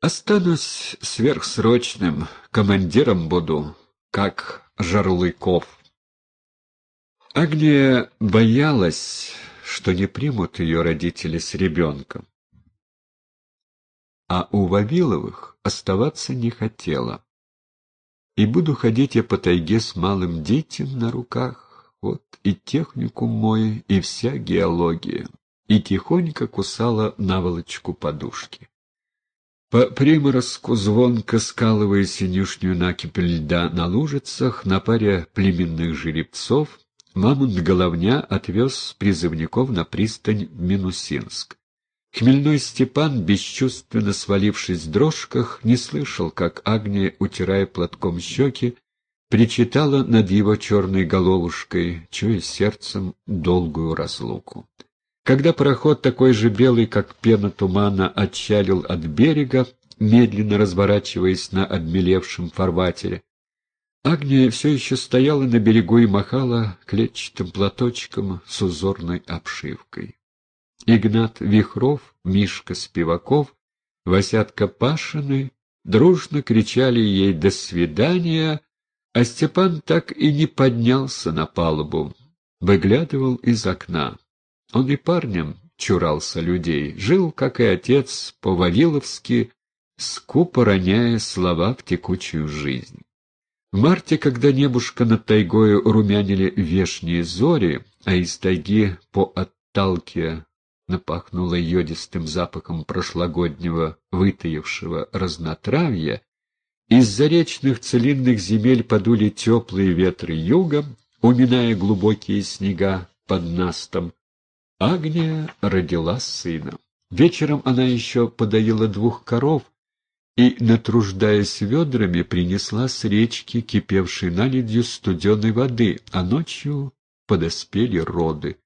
Останусь сверхсрочным, командиром буду, как Жарлыков. Агния боялась, что не примут ее родители с ребенком. А у Вавиловых оставаться не хотела. И буду ходить я по тайге с малым детем на руках, вот и технику мой, и вся геология, и тихонько кусала наволочку подушки. По приморозку, звонко скалывая синюшнюю накипь льда на лужицах, на паре племенных жеребцов, Мамонт-головня отвез призывников на пристань в Минусинск. Хмельной Степан, бесчувственно свалившись в дрожках, не слышал, как Агния, утирая платком щеки, причитала над его черной головушкой, чуя сердцем долгую разлуку. Когда пароход, такой же белый, как пена тумана, отчалил от берега, медленно разворачиваясь на обмелевшем фарватере, Агния все еще стояла на берегу и махала клетчатым платочком с узорной обшивкой. Игнат Вихров, Мишка Спиваков, Васятка Пашины дружно кричали ей «до свидания», а Степан так и не поднялся на палубу, выглядывал из окна. Он и парнем чурался людей, жил, как и отец, по-вавиловски, скупо роняя слова в текучую жизнь. В марте, когда небушка над тайгою румянили вешние зори, а из тайги по отталке напахнуло йодистым запахом прошлогоднего вытаившего разнотравья, из заречных целинных земель подули теплые ветры юга, уминая глубокие снега под настом, Агния родила сына. Вечером она еще подоила двух коров и, натруждаясь ведрами, принесла с речки, кипевшей наледью, студеной воды, а ночью подоспели роды.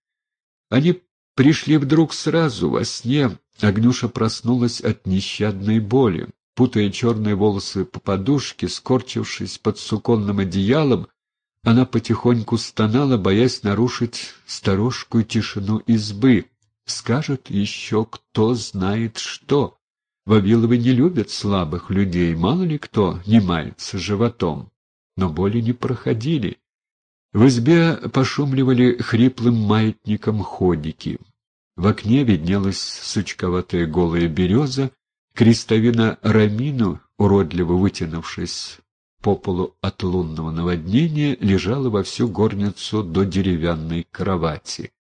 Они пришли вдруг сразу, во сне. Агнюша проснулась от нещадной боли. Путая черные волосы по подушке, скорчившись под суконным одеялом, она потихоньку стонала, боясь нарушить сторожкую тишину избы. Скажет еще кто знает что. Вавиловы не любят слабых людей, мало ли кто не мается животом. Но боли не проходили. В избе пошумливали хриплым маятником ходики. В окне виднелась сучковатая голая береза, крестовина рамину, уродливо вытянувшись по полу от лунного наводнения лежала во всю горницу до деревянной кровати.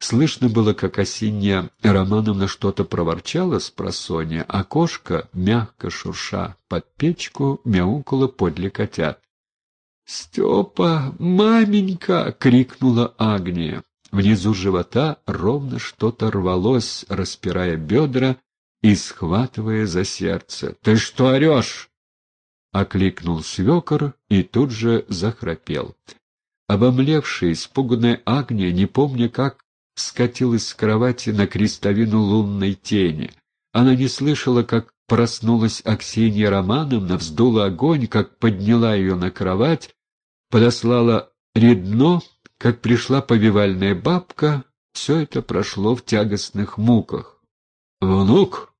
Слышно было, как осенняя Романовна что-то проворчала с просонья, а кошка, мягко шурша под печку, мяукала подле котят. «Степа, маменька!» — крикнула Агния. Внизу живота ровно что-то рвалось, распирая бедра и схватывая за сердце. «Ты что орешь?» — окликнул свекор и тут же захрапел. Обомлевшая, испуганная Агния, не помня как, скатилась с кровати на крестовину лунной тени. Она не слышала, как проснулась Аксинья Романовна, вздула огонь, как подняла ее на кровать, подослала редно, как пришла повивальная бабка, все это прошло в тягостных муках. «Внук,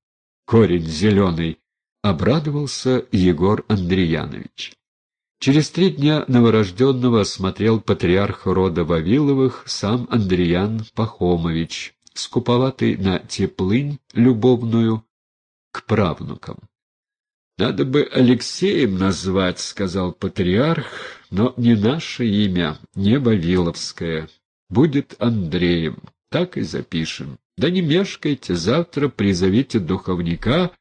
корень зеленый!» — обрадовался Егор Андреянович. Через три дня новорожденного осмотрел патриарх рода Вавиловых сам Андреян Пахомович, скуповатый на теплынь любовную к правнукам. «Надо бы Алексеем назвать», — сказал патриарх, — «но не наше имя, не Вавиловское. Будет Андреем. Так и запишем. Да не мешкайте, завтра призовите духовника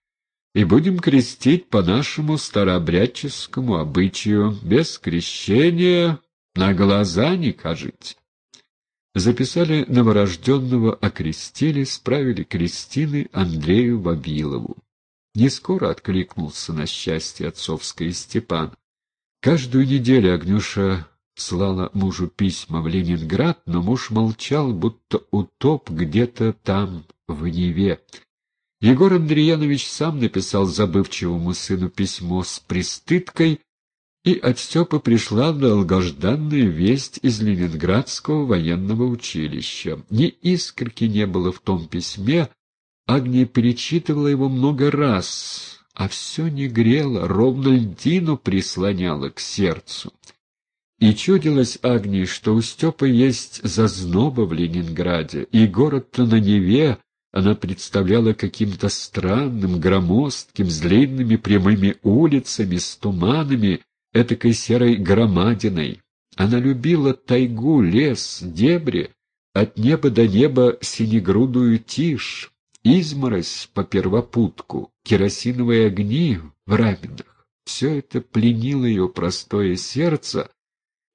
и будем крестить по нашему старообрядческому обычаю, без крещения, на глаза не кажите. Записали новорожденного, окрестили, справили крестины Андрею Вавилову. Не скоро откликнулся на счастье отцовское Степан. Каждую неделю Агнюша слала мужу письма в Ленинград, но муж молчал, будто утоп где-то там, в Неве. Егор Андреянович сам написал забывчивому сыну письмо с пристыдкой, и от Степы пришла долгожданная весть из Ленинградского военного училища. Ни искорки не было в том письме, Агния перечитывала его много раз, а все не грело, ровно льдину прислоняло к сердцу. И чудилось Агнии, что у Степы есть зазноба в Ленинграде, и город-то на Неве она представляла каким-то странным, громоздким, с длинными прямыми улицами, с туманами, этакой серой громадиной. Она любила тайгу, лес, дебри, от неба до неба синегрудую тишь, изморозь по первопутку, керосиновые огни в раминах. Все это пленило ее простое сердце,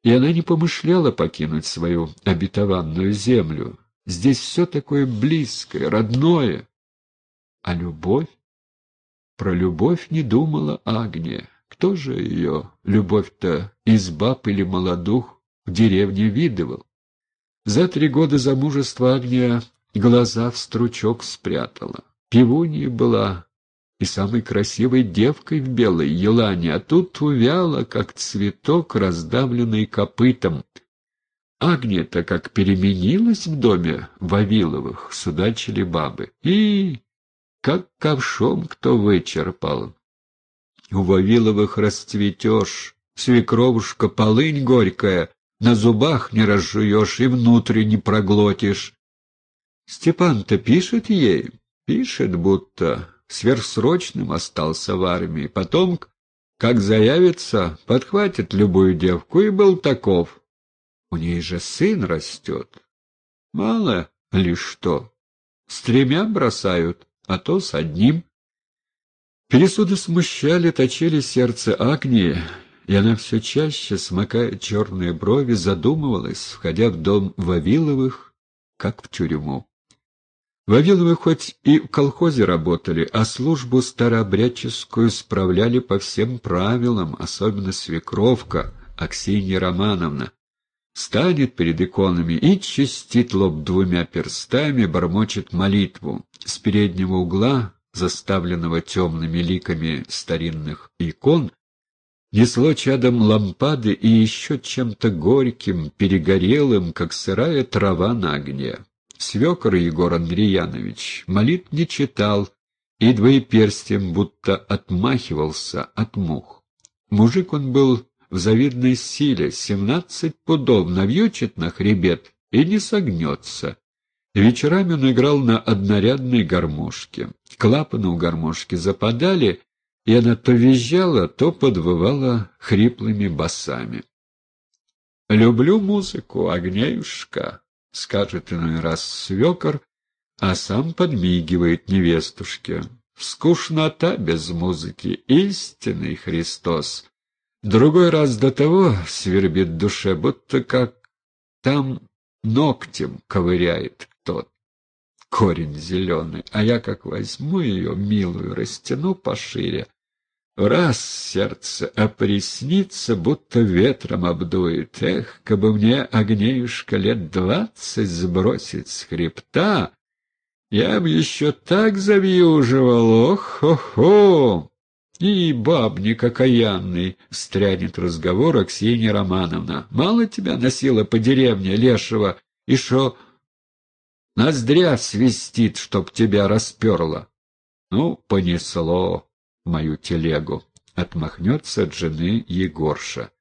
и она не помышляла покинуть свою обетованную землю. Здесь все такое близкое, родное. А любовь? Про любовь не думала Агния. Кто же ее, любовь-то, из баб или молодух, в деревне видывал? За три года замужества Агния глаза в стручок спрятала. Пивунья была и самой красивой девкой в белой елане, а тут увяла, как цветок, раздавленный копытом. Агния-то как переменилась в доме Вавиловых, судачили бабы. И как ковшом кто вычерпал. У Вавиловых расцветешь, свекровушка, полынь горькая, на зубах не разжуешь и внутрь не проглотишь. Степан-то пишет ей, пишет, будто сверхсрочным остался в армии. Потом, как заявится, подхватит любую девку, и был таков. У ней же сын растет. Мало ли что. С тремя бросают, а то с одним. Пересуды смущали, точили сердце Агнии, и она все чаще, смыкая черные брови, задумывалась, входя в дом Вавиловых, как в тюрьму. Вавиловы хоть и в колхозе работали, а службу старообрядческую справляли по всем правилам, особенно свекровка Аксинья Романовна. Станет перед иконами и чистит лоб двумя перстами, бормочет молитву. С переднего угла заставленного темными ликами старинных икон, несло чадом лампады и еще чем-то горьким, перегорелым, как сырая трава на огне. Свекор Егор Андреянович молит не читал и двоеперстием будто отмахивался от мух. Мужик он был в завидной силе, семнадцать пудов навьючит на хребет и не согнется. Вечерами он играл на однорядной гармошке. Клапаны у гармошки западали, и она то визжала, то подвывала хриплыми басами. «Люблю музыку, Агнеюшка», — скажет иной раз свекор, а сам подмигивает невестушке. «Скучнота без музыки, истинный Христос». Другой раз до того свербит душе, будто как там ногтем ковыряет тот корень зеленый, а я как возьму ее, милую, растяну пошире. Раз сердце опреснится, будто ветром обдует. Эх, кабы мне огнеюшка лет двадцать сбросить с хребта, я б еще так завьюживал, ох-хо-хо! И бабник окаянный, встрянет разговор Аксинья Романовна. Мало тебя носила по деревне лешего, и шо Ноздря свистит, чтоб тебя расперло. Ну, понесло мою телегу. Отмахнется от жены Егорша.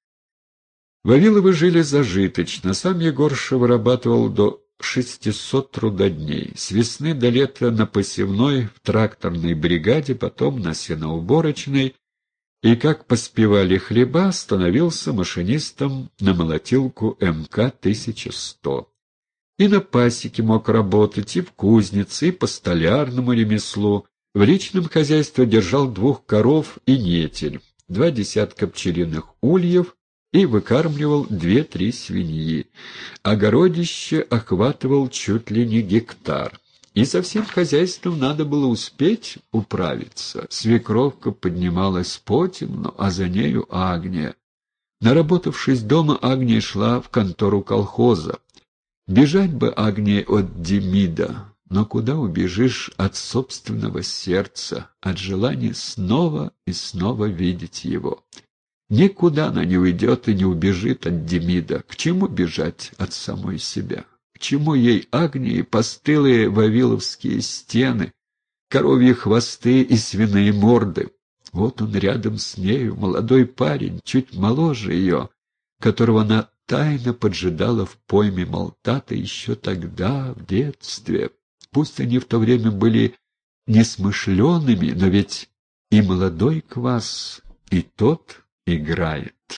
Вавиловы жили зажиточно. Сам Егорша вырабатывал до шестисот трудодней. С весны до лета на посевной, в тракторной бригаде, потом на сеноуборочной, и, как поспевали хлеба, становился машинистом на молотилку МК-1100. И на пасеке мог работать, и в кузнице, и по столярному ремеслу. В личном хозяйстве держал двух коров и нетель, два десятка пчелиных ульев и выкармливал две-три свиньи. Огородище охватывал чуть ли не гектар. И со всем хозяйством надо было успеть управиться. Свекровка поднималась потемно, а за нею Агния. Наработавшись дома, Агния шла в контору колхоза. Бежать бы Агнии от Демида, но куда убежишь от собственного сердца, от желания снова и снова видеть его? Никуда она не уйдет и не убежит от Демида. К чему бежать от самой себя? К чему ей Агнии постылые вавиловские стены, коровьи хвосты и свиные морды? Вот он рядом с нею, молодой парень, чуть моложе ее, которого она тайно поджидала в пойме Молтата еще тогда, в детстве. Пусть они в то время были несмышленными, но ведь и молодой квас, и тот играет.